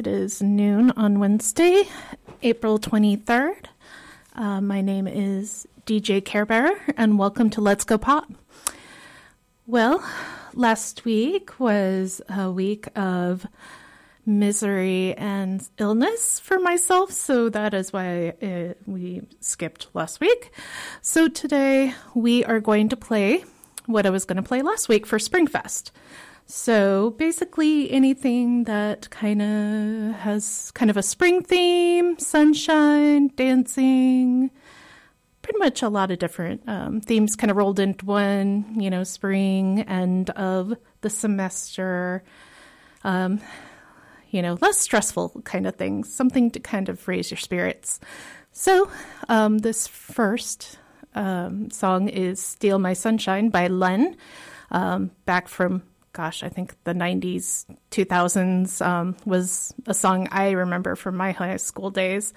It is noon on Wednesday, April 23rd. Uh, my name is DJ Carebearer, and welcome to Let's Go Pop. Well, last week was a week of misery and illness for myself, so that is why it, uh, we skipped last week. So today we are going to play what I was going to play last week for Springfest. So basically, anything that kind of has kind of a spring theme, sunshine, dancing, pretty much a lot of different um, themes kind of rolled into one, you know, spring, end of the semester, um, you know, less stressful kind of things, something to kind of raise your spirits. So, um, this first um, song is Steal My Sunshine by Len, um, back from gosh, I think the 90s, 2000s um, was a song I remember from my high school days.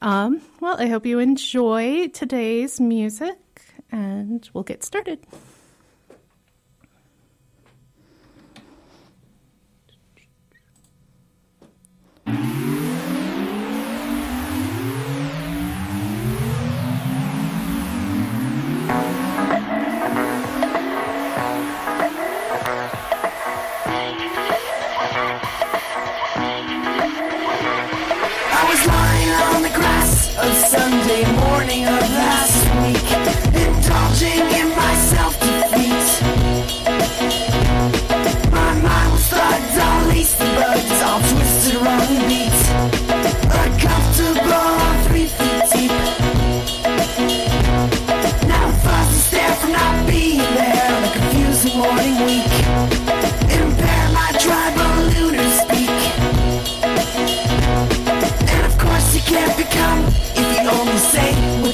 Um, well, I hope you enjoy today's music and we'll get started.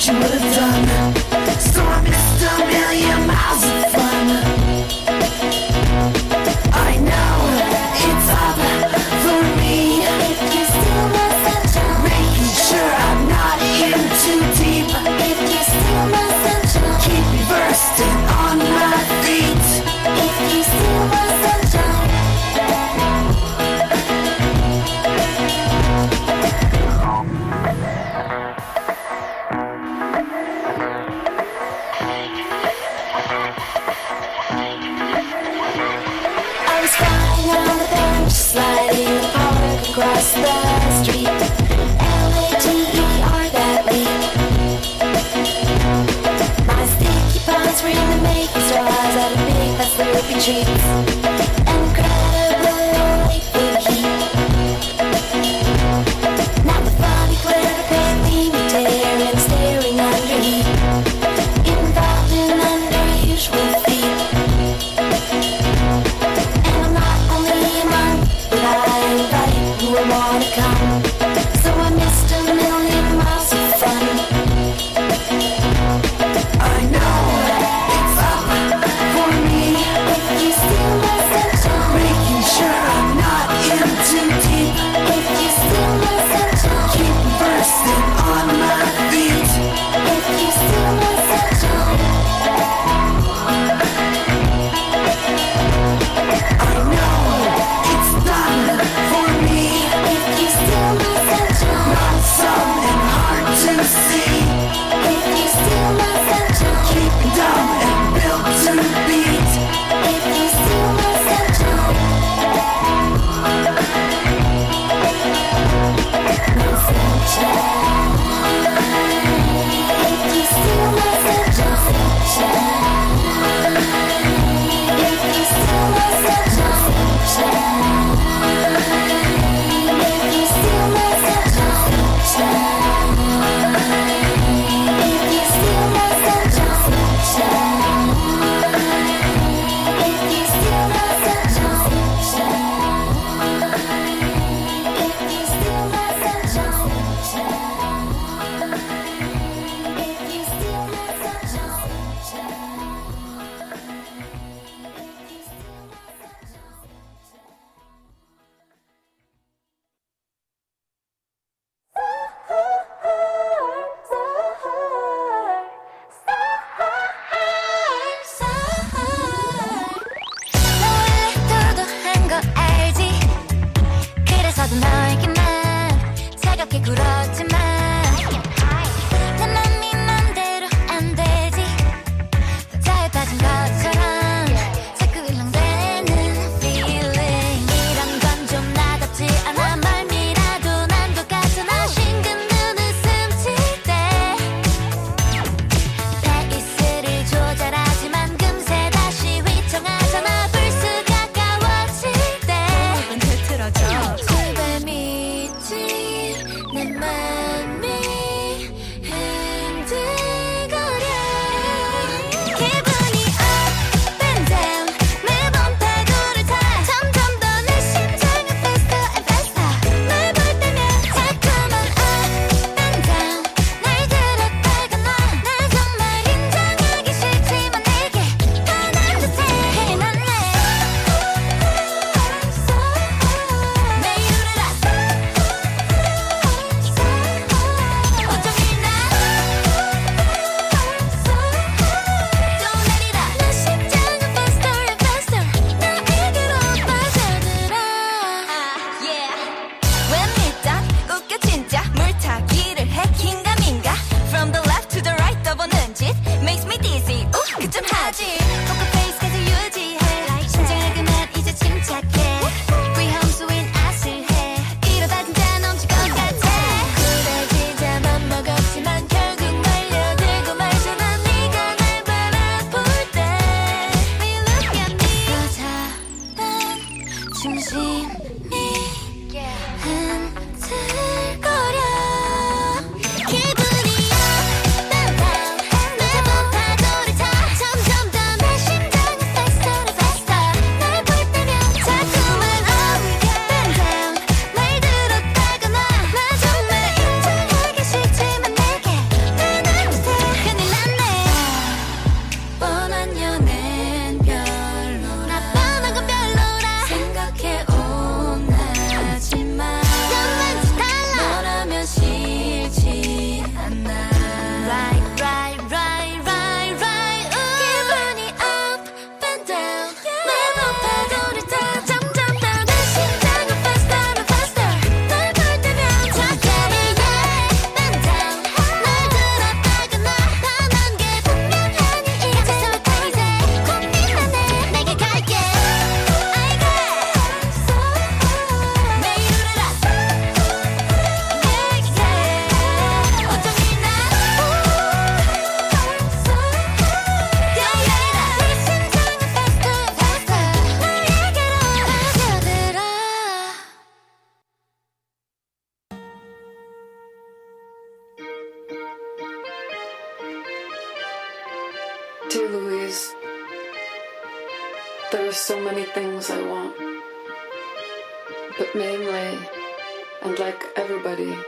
You would have. reality.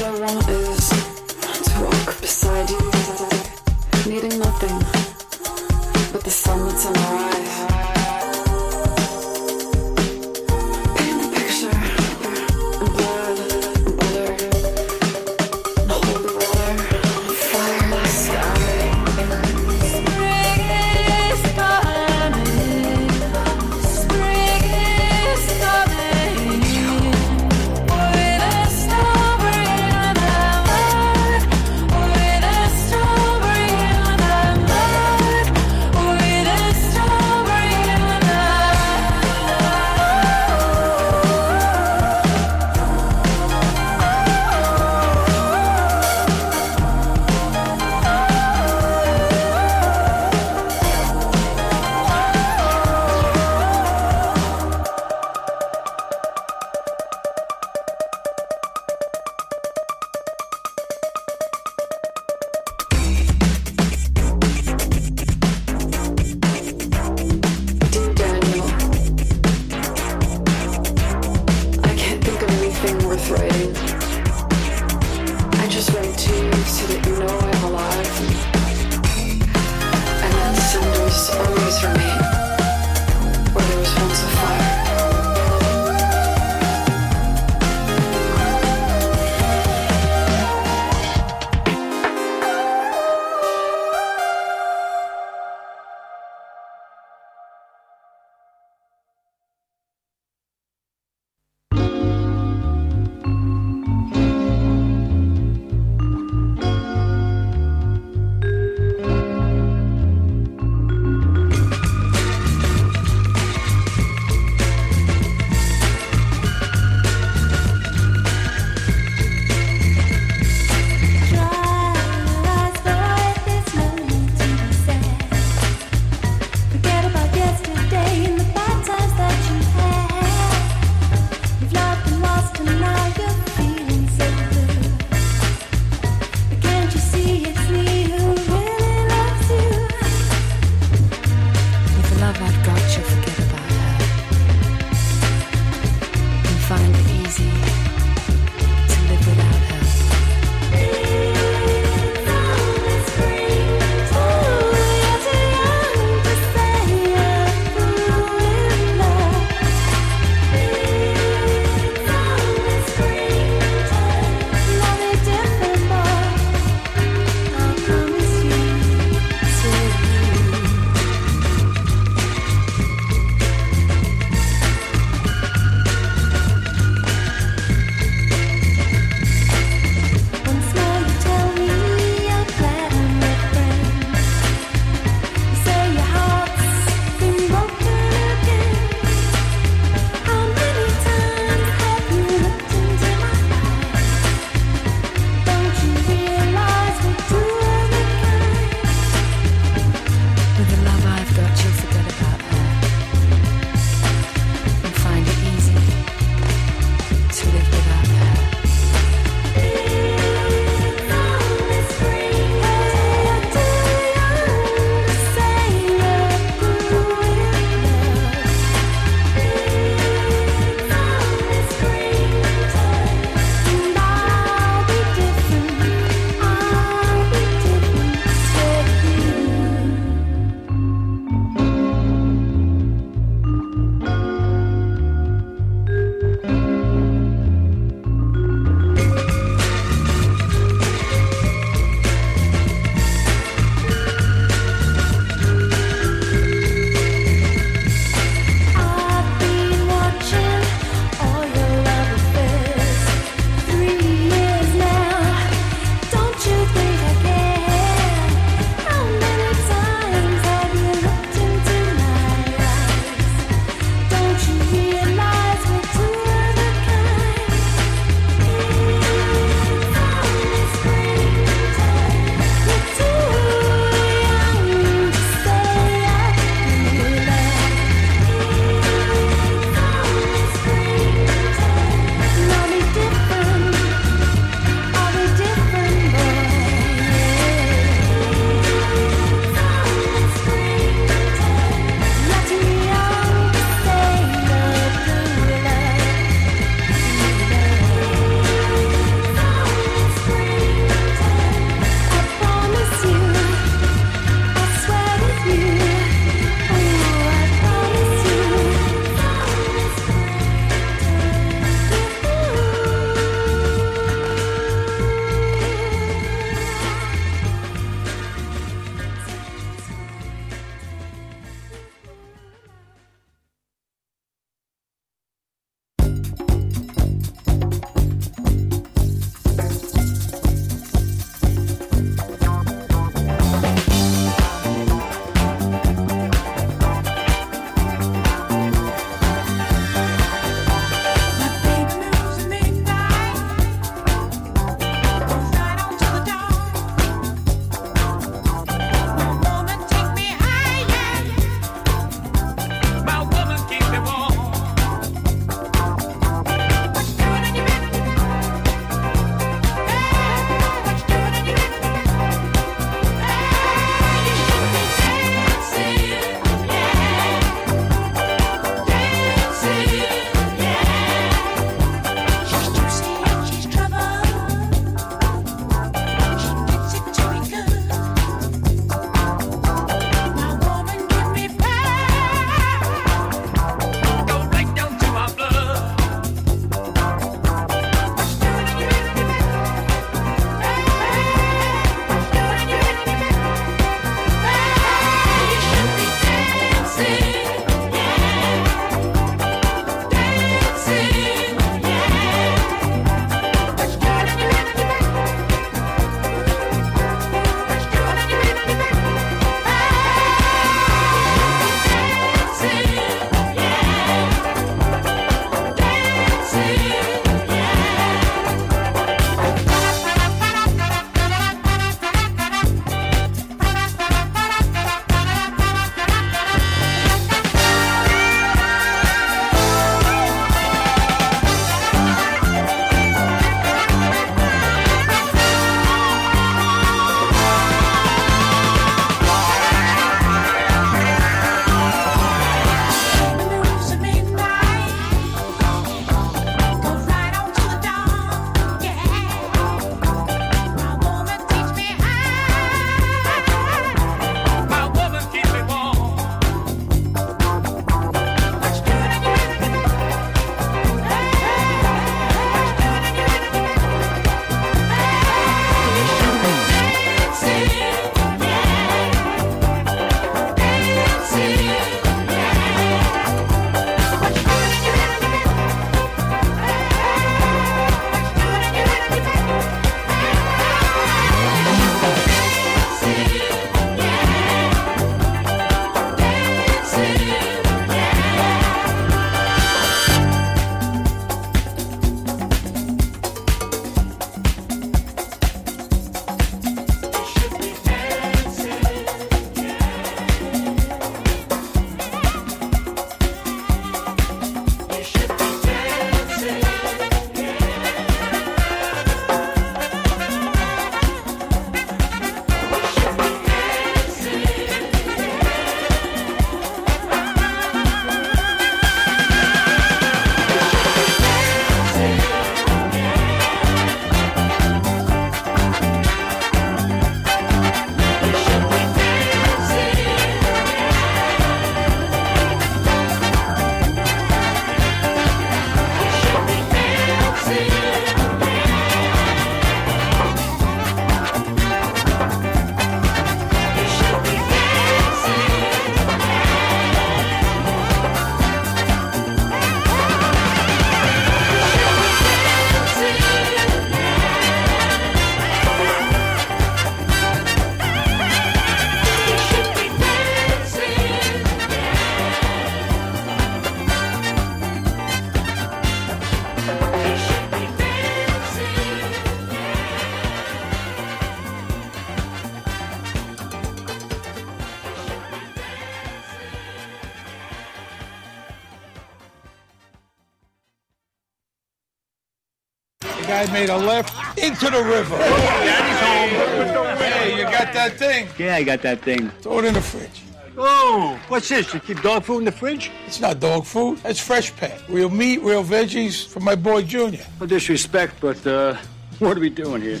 Into the river. Daddy's home. Hey, you got that thing? Yeah, I got that thing. Throw it in the fridge. Oh, what's this? You keep dog food in the fridge? It's not dog food. It's Freshpet. Real meat, real veggies for my boy Junior. No disrespect, but uh, what are we doing here?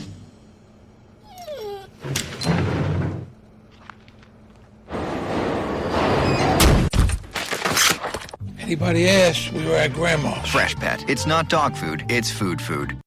Anybody asks, we were at grandma's. Freshpet. It's not dog food, it's food food.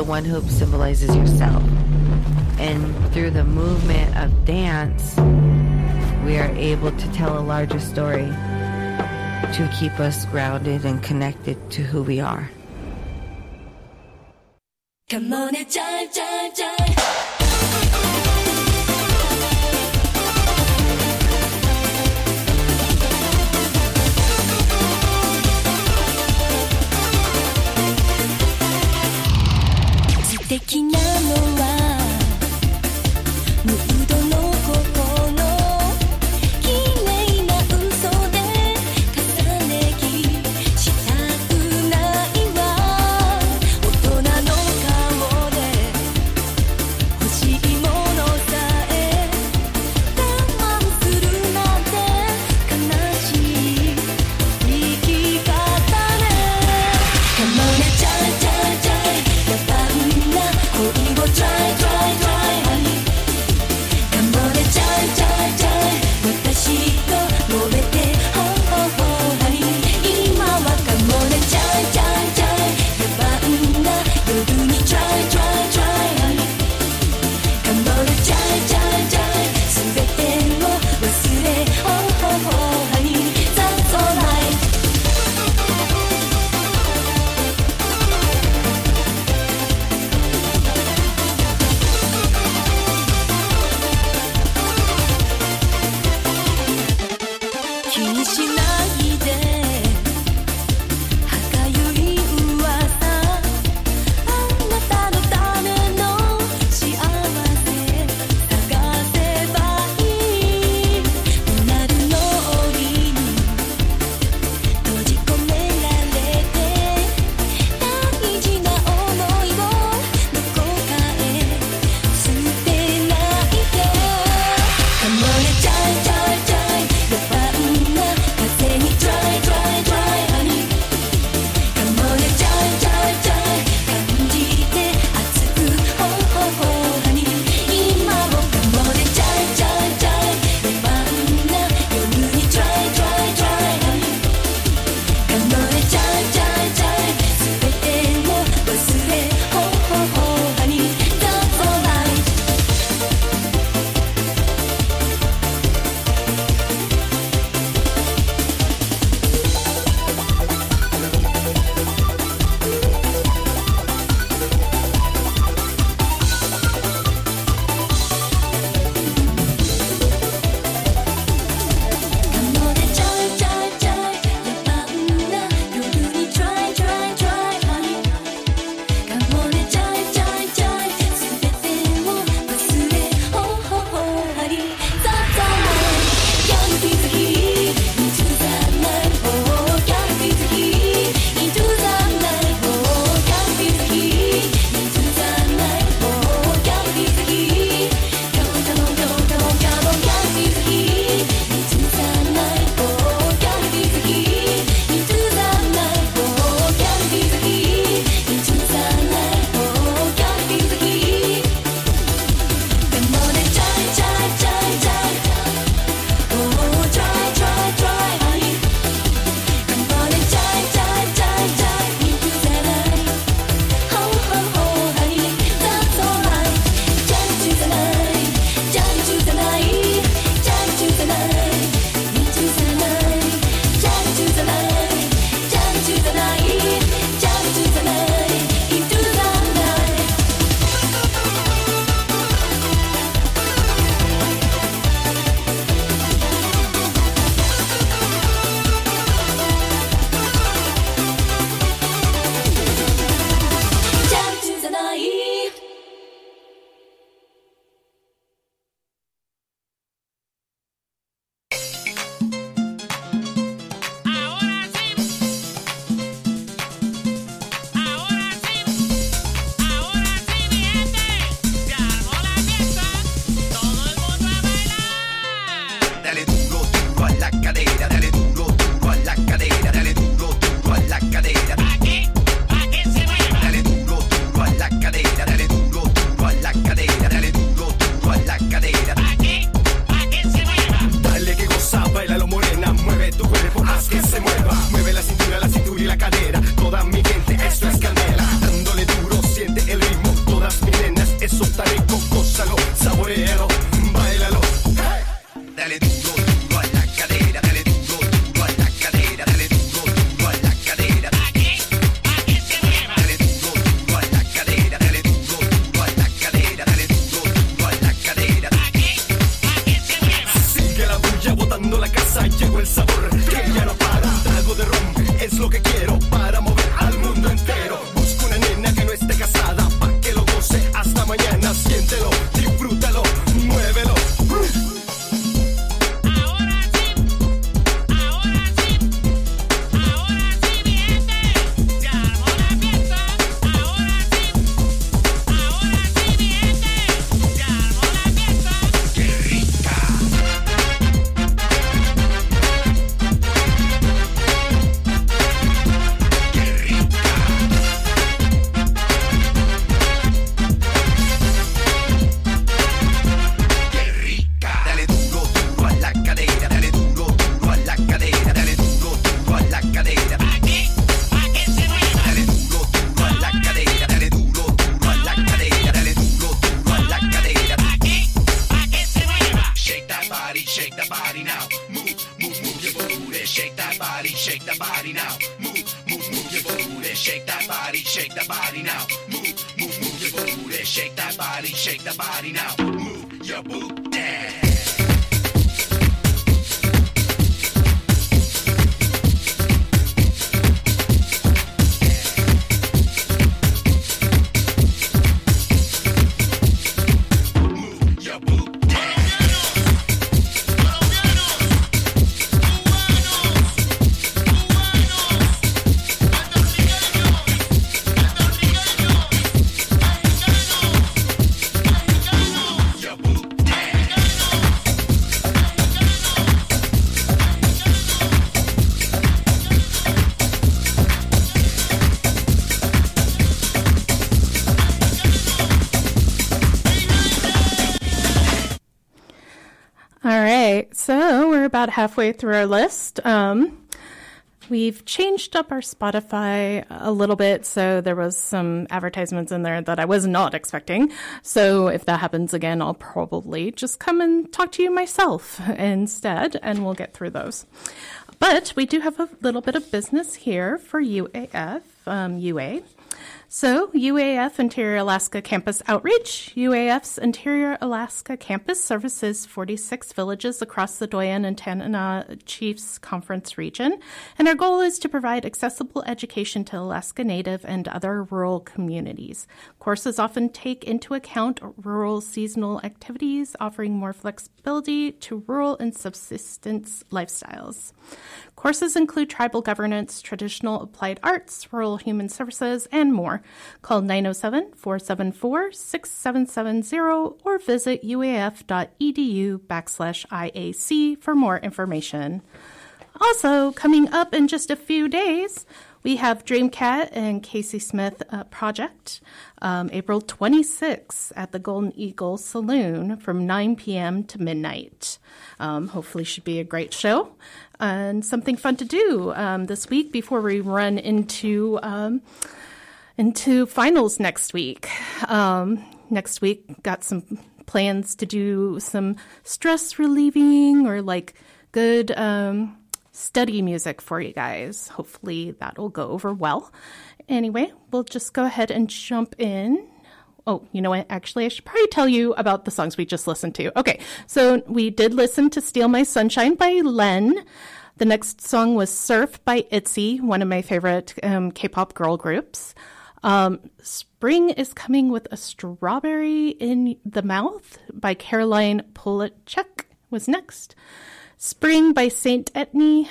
The one hoop symbolizes yourself. And through the movement of dance, we are able to tell a larger story to keep us grounded and connected to who we are. Come on and jive, jive, jive.「的なの halfway through our list. Um, we've changed up our Spotify a little bit, so there was some advertisements in there that I was not expecting. So if that happens again, I'll probably just come and talk to you myself instead, and we'll get through those. But we do have a little bit of business here for UAF, um, UA. So, UAF Interior Alaska Campus Outreach. UAF's Interior Alaska Campus services 46 villages across the Doyon and Tanana Chiefs Conference region, and our goal is to provide accessible education to Alaska Native and other rural communities. Courses often take into account rural seasonal activities, offering more flexibility to rural and subsistence lifestyles. Courses include tribal governance, traditional applied arts, rural human services, and more. Call 907 474 6770 or visit uaf.edu backslash IAC for more information. Also, coming up in just a few days, we have Dreamcat and Casey Smith uh, project, um, April 26th at the Golden Eagle Saloon from 9 p.m. to midnight. Um, hopefully, should be a great show and something fun to do um, this week before we run into um, into finals next week. Um, next week, got some plans to do some stress relieving or like good um, study music for you guys. Hopefully, that'll go over well. Anyway, we'll just go ahead and jump in. Oh, you know what? Actually, I should probably tell you about the songs we just listened to. Okay, so we did listen to Steal My Sunshine by Len. The next song was Surf by ITZY, one of my favorite um, K pop girl groups. Um, Spring is coming with a strawberry in the mouth by Caroline Polachek was next. Spring by Saint Etienne,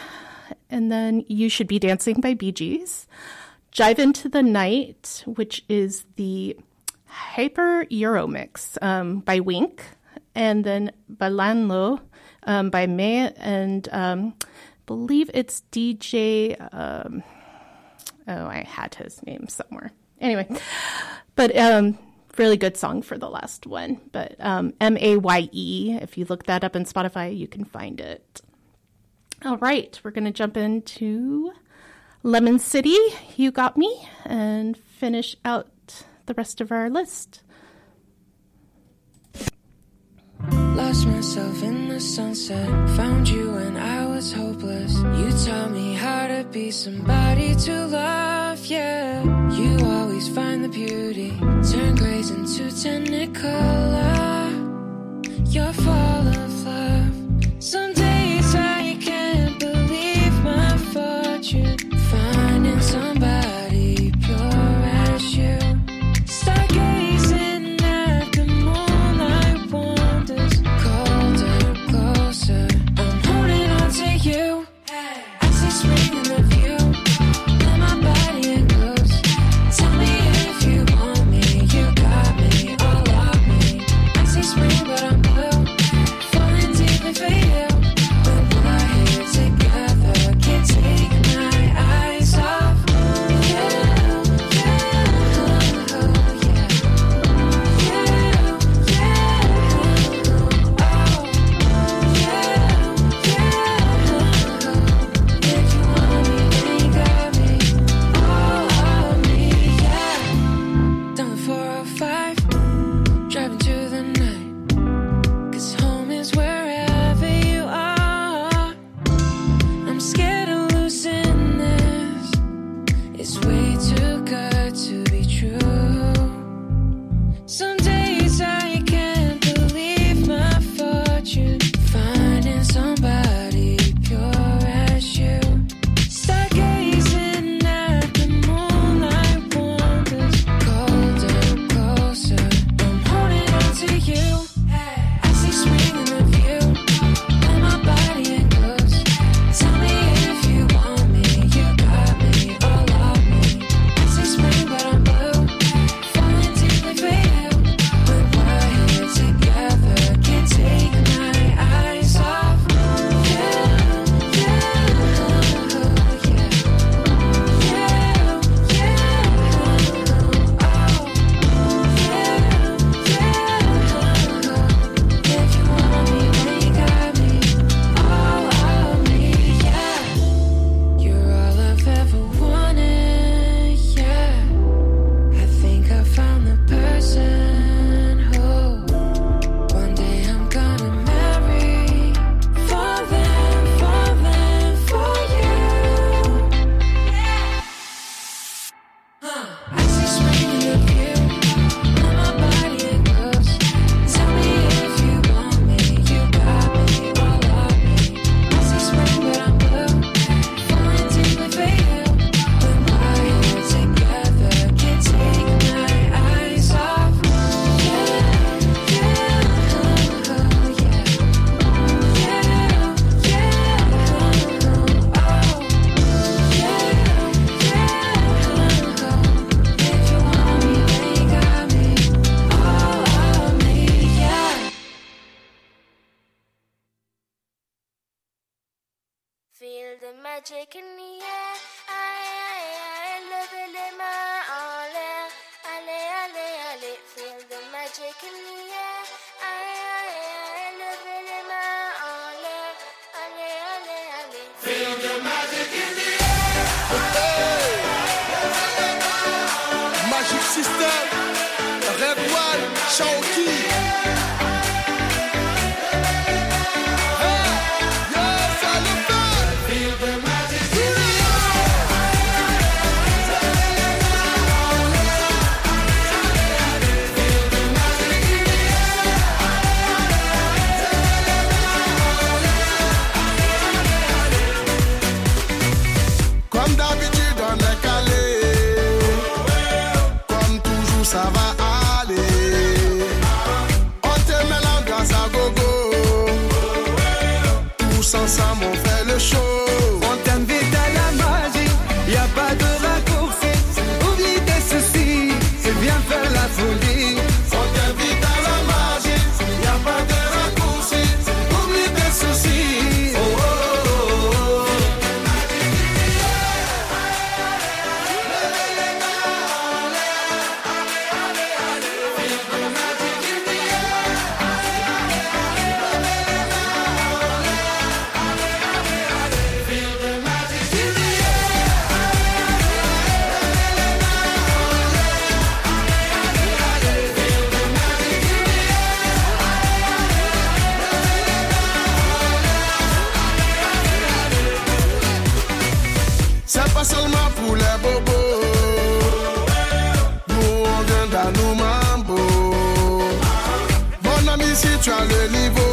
and then You Should Be Dancing by Bee Gees. Jive Into the Night, which is the Hyper Euro mix um, by Wink, and then Balanlo um, by May, and um, believe it's DJ. Um, oh, I had his name somewhere. Anyway, but um, really good song for the last one. But um, M A Y E, if you look that up in Spotify, you can find it. All right, we're going to jump into Lemon City, You Got Me, and finish out the rest of our list. Lost myself in the sunset. Found you when I was hopeless. You taught me how to be somebody to love, yeah. You always find the beauty. Turn grays into technicolor. You're full magic in the air. Aïe, aïe, aïe, levez les mains en l'air. Allez, allez, allez, feel the magic in the air. Aïe, aïe, aïe, levez les mains en l'air. Allez, allez, allez, feel the magic in the air. Magic System, Red One, Shaoki. pas seulement pour les bobos. Nous, on vient d'Anoumabo. Mon ami, si tu as le niveau.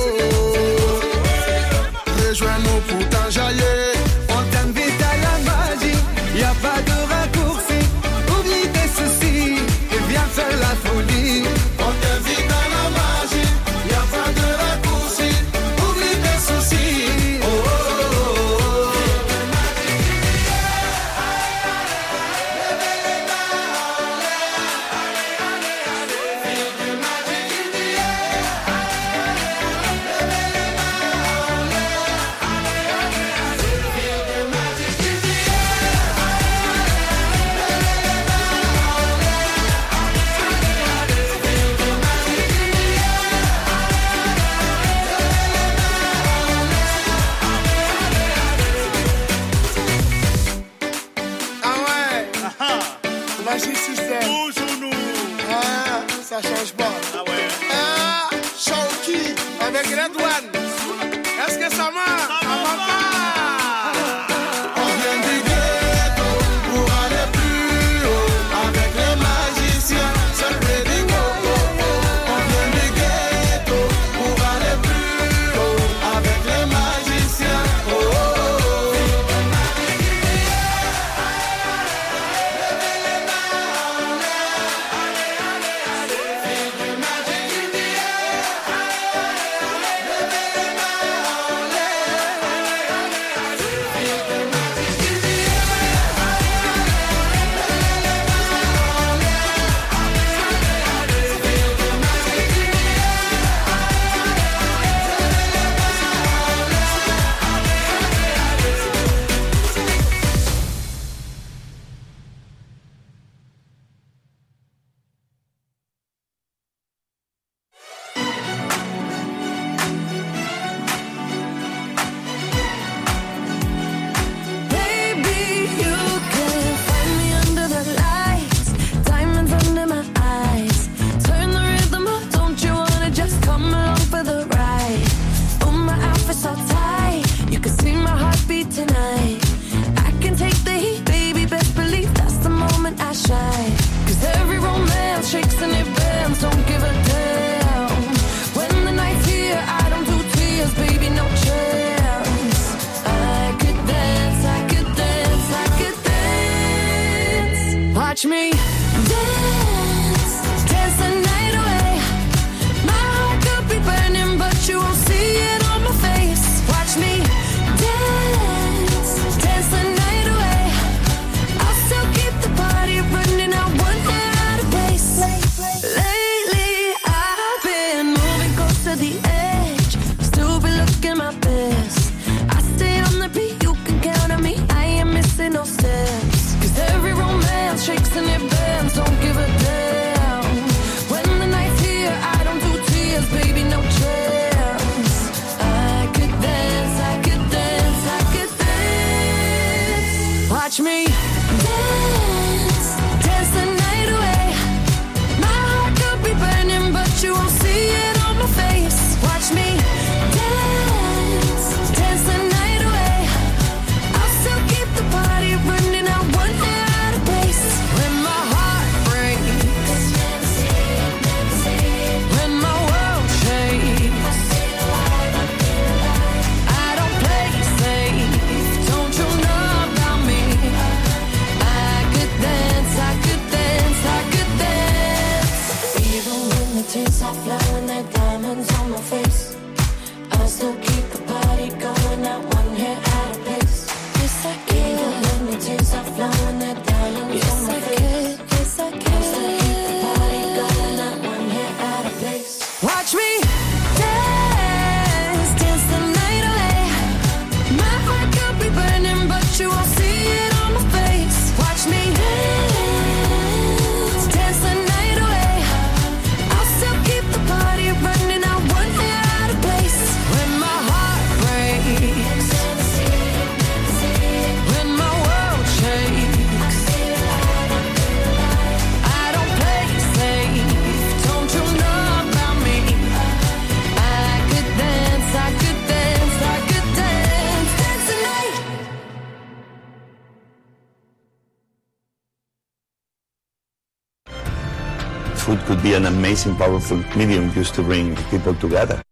Amazing, powerful medium used to bring people together.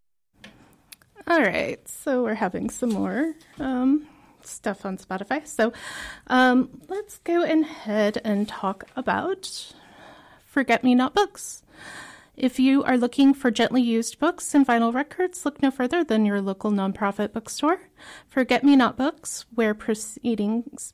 All right, so we're having some more um, stuff on Spotify. So um, let's go ahead and talk about Forget Me Not books. If you are looking for gently used books and vinyl records, look no further than your local nonprofit bookstore. Forget Me Not Books, where proceedings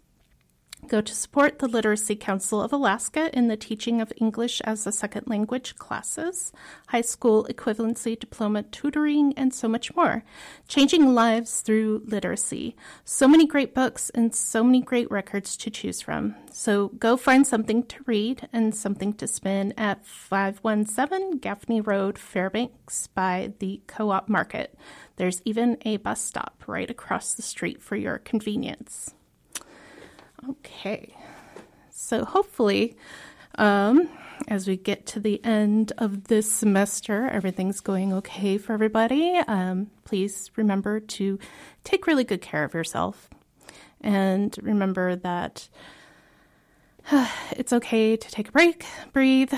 go to support the Literacy Council of Alaska in the teaching of English as a second language classes, high school equivalency diploma tutoring, and so much more. Changing lives through literacy. So many great books and so many great records to choose from. So go find something to read and something to spin at 517 Gaffney Road, Fairbanks, by the Co op Market. There's even a bus stop right across the street for your convenience. Okay. So hopefully, um, as we get to the end of this semester, everything's going okay for everybody. Um, please remember to take really good care of yourself. And remember that it's okay to take a break, breathe.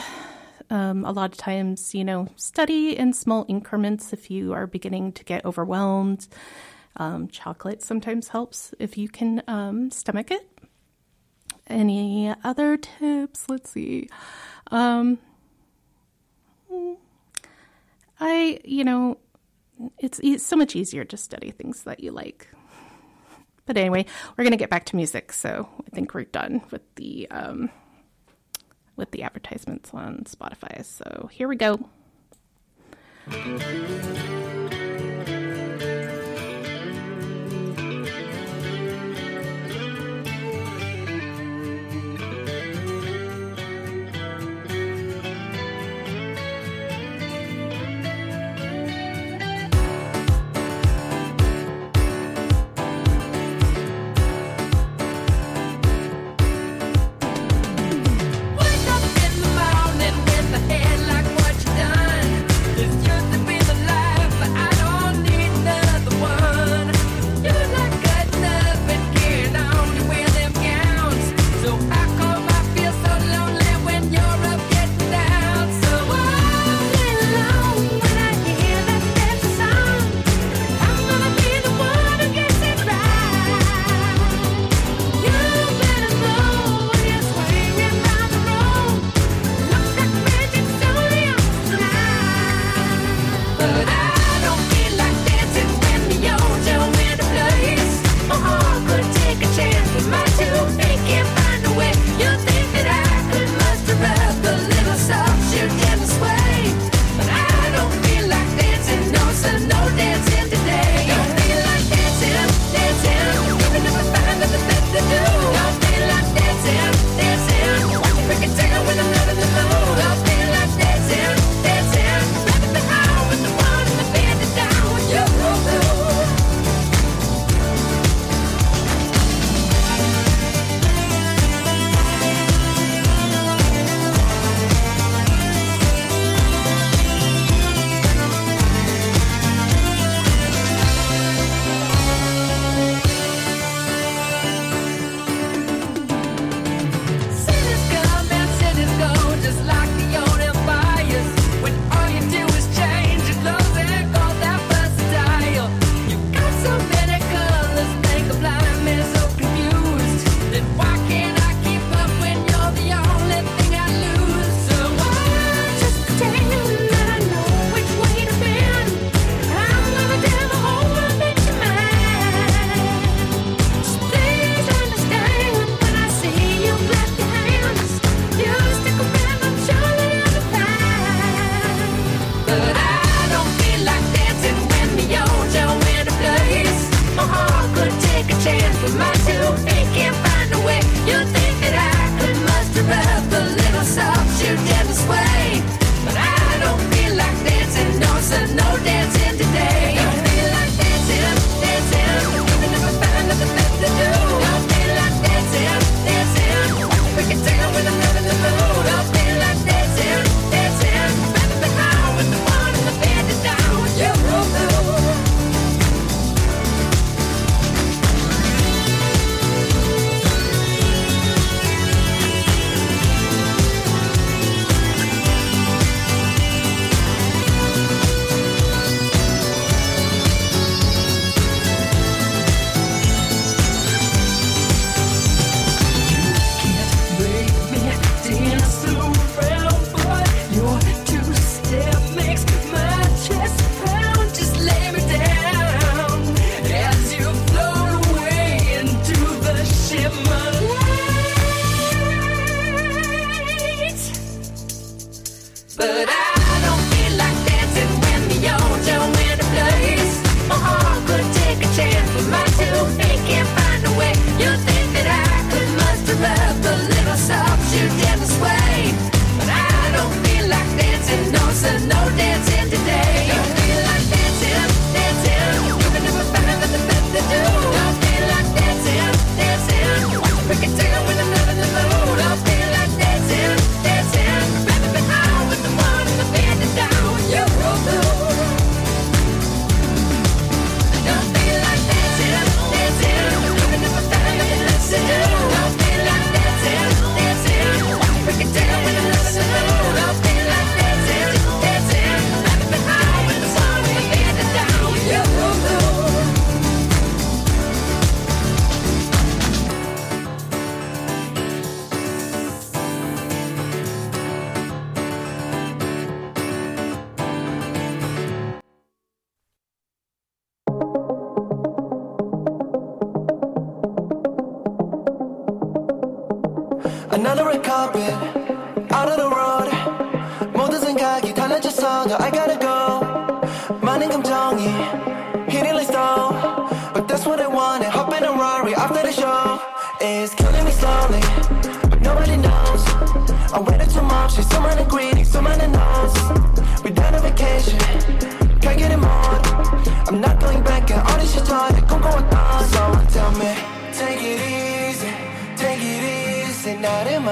Um, a lot of times, you know, study in small increments if you are beginning to get overwhelmed. Um, chocolate sometimes helps if you can um, stomach it any other tips? Let's see. Um, I, you know, it's, it's so much easier to study things that you like. But anyway, we're gonna get back to music, so I think we're done with the um, with the advertisements on Spotify. So here we go.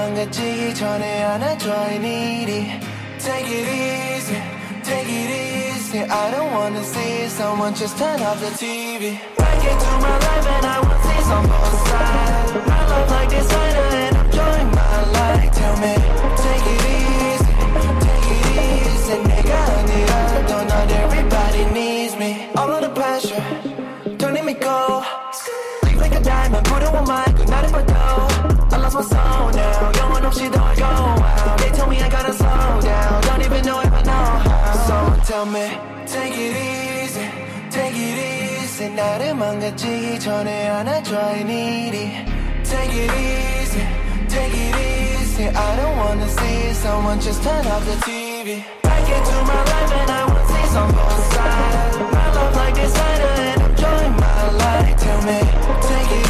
망가지기 전에 안아줘 I need it take it easy take it easy I don't wanna see someone just turn off the TV Break into my life and I want to see some both sides My love like designer and I'm enjoying my life Tell me take it easy take it easy 내가 아니라 또 not everybody needs me all of the pressure turning me cold like a diamond 부러워 말고 나를 봐도 I lost my soul now 영혼 없이 더 I go out They tell me I gotta slow down Don't even know if I know how So tell me Take it easy Take it easy 나를 망가지기 전에 안아줘 I need it Take it easy Take it easy I don't wanna see someone just turn off the TV Back into my life and I wanna see some both sides My love like designer and I'm enjoying my life Tell me Take it easy